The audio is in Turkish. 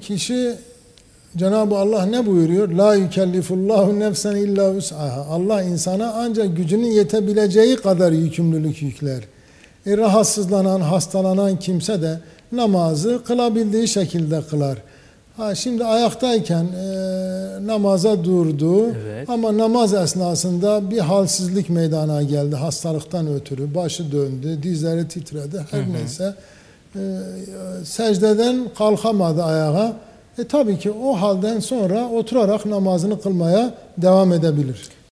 Kişi Cenab-ı Allah ne buyuruyor? La yükellifullahu nefsen illa vus'aha. Allah insana ancak gücünün yetebileceği kadar yükümlülük yükler. E, rahatsızlanan, hastalanan kimse de namazı kılabildiği şekilde kılar. Ha, şimdi ayaktayken e, namaza durdu Evet. ama namaz esnasında bir halsizlik meydana geldi hastalıktan ötürü. Başı döndü, dizleri titredi her neyse. E, secdeden kalkamadı ayağa. E tabii ki o halden sonra oturarak namazını kılmaya devam edebilir.